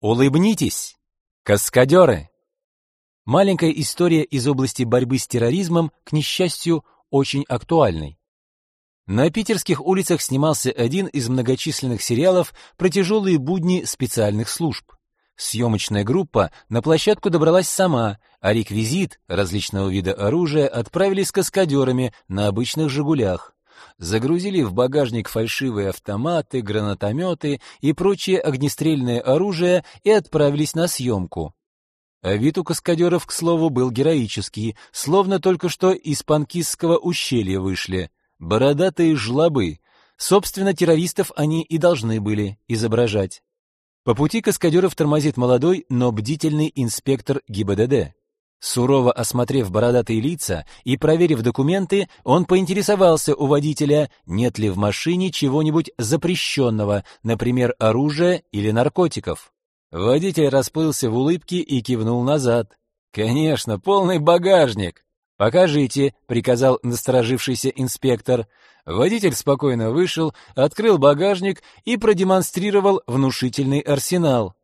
Улыбнитесь! Каскадеры! Маленькая история из области борьбы с терроризмом, к несчастью, очень актуальной. На питерских улицах снимался один из многочисленных сериалов про тяжелые будни специальных служб. Съемочная группа на площадку добралась сама, а реквизит различного вида оружия отправили с каскадерами на обычных «Жигулях» загрузили в багажник фальшивые автоматы, гранатометы и прочее огнестрельное оружие и отправились на съемку. А вид у каскадеров, к слову, был героический, словно только что из панкистского ущелья вышли. Бородатые жлобы. Собственно, террористов они и должны были изображать. По пути каскадеров тормозит молодой, но бдительный инспектор ГИБДД. Сурово осмотрев бородатые лица и проверив документы, он поинтересовался у водителя, нет ли в машине чего-нибудь запрещенного, например, оружия или наркотиков. Водитель расплылся в улыбке и кивнул назад. «Конечно, полный багажник!» «Покажите», — приказал насторожившийся инспектор. Водитель спокойно вышел, открыл багажник и продемонстрировал внушительный арсенал.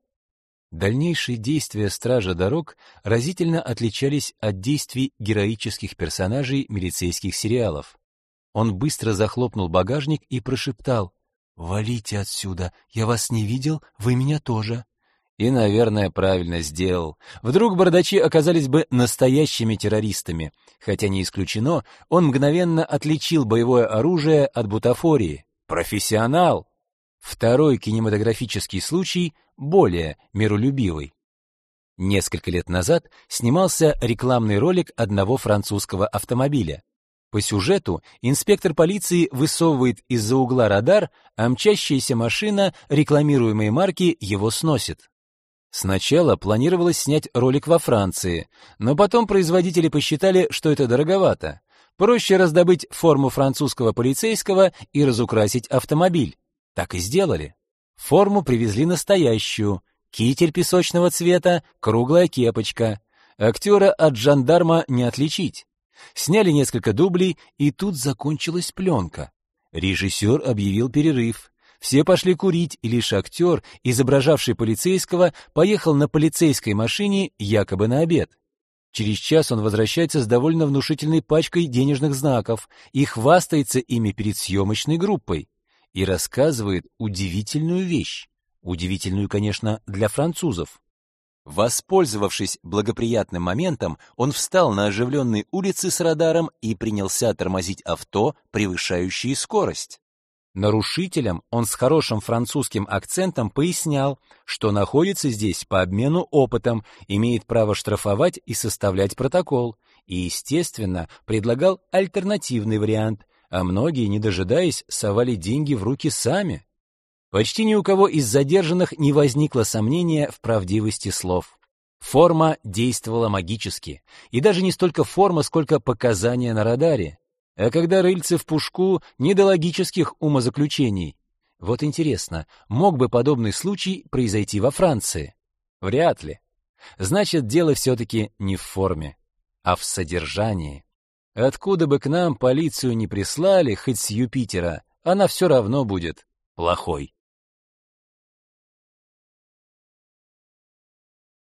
Дальнейшие действия стража дорог разительно отличались от действий героических персонажей милицейских сериалов. Он быстро захлопнул багажник и прошептал «Валите отсюда! Я вас не видел, вы меня тоже!» И, наверное, правильно сделал. Вдруг бардачи оказались бы настоящими террористами. Хотя не исключено, он мгновенно отличил боевое оружие от бутафории. Профессионал! Второй кинематографический случай более миролюбивый. Несколько лет назад снимался рекламный ролик одного французского автомобиля. По сюжету инспектор полиции высовывает из-за угла радар, а мчащаяся машина рекламируемой марки его сносит. Сначала планировалось снять ролик во Франции, но потом производители посчитали, что это дороговато. Проще раздобыть форму французского полицейского и разукрасить автомобиль. Так и сделали. Форму привезли настоящую. Китель песочного цвета, круглая кепочка. Актера от жандарма не отличить. Сняли несколько дублей, и тут закончилась пленка. Режиссер объявил перерыв. Все пошли курить, и лишь актер, изображавший полицейского, поехал на полицейской машине якобы на обед. Через час он возвращается с довольно внушительной пачкой денежных знаков и хвастается ими перед съемочной группой и рассказывает удивительную вещь. Удивительную, конечно, для французов. Воспользовавшись благоприятным моментом, он встал на оживленной улице с радаром и принялся тормозить авто, превышающие скорость. Нарушителям он с хорошим французским акцентом пояснял, что находится здесь по обмену опытом, имеет право штрафовать и составлять протокол, и, естественно, предлагал альтернативный вариант а многие, не дожидаясь, совали деньги в руки сами. Почти ни у кого из задержанных не возникло сомнения в правдивости слов. Форма действовала магически, и даже не столько форма, сколько показания на радаре. А когда рыльцы в пушку, не до логических умозаключений. Вот интересно, мог бы подобный случай произойти во Франции? Вряд ли. Значит, дело все-таки не в форме, а в содержании. Откуда бы к нам полицию не прислали, хоть с Юпитера, она все равно будет плохой.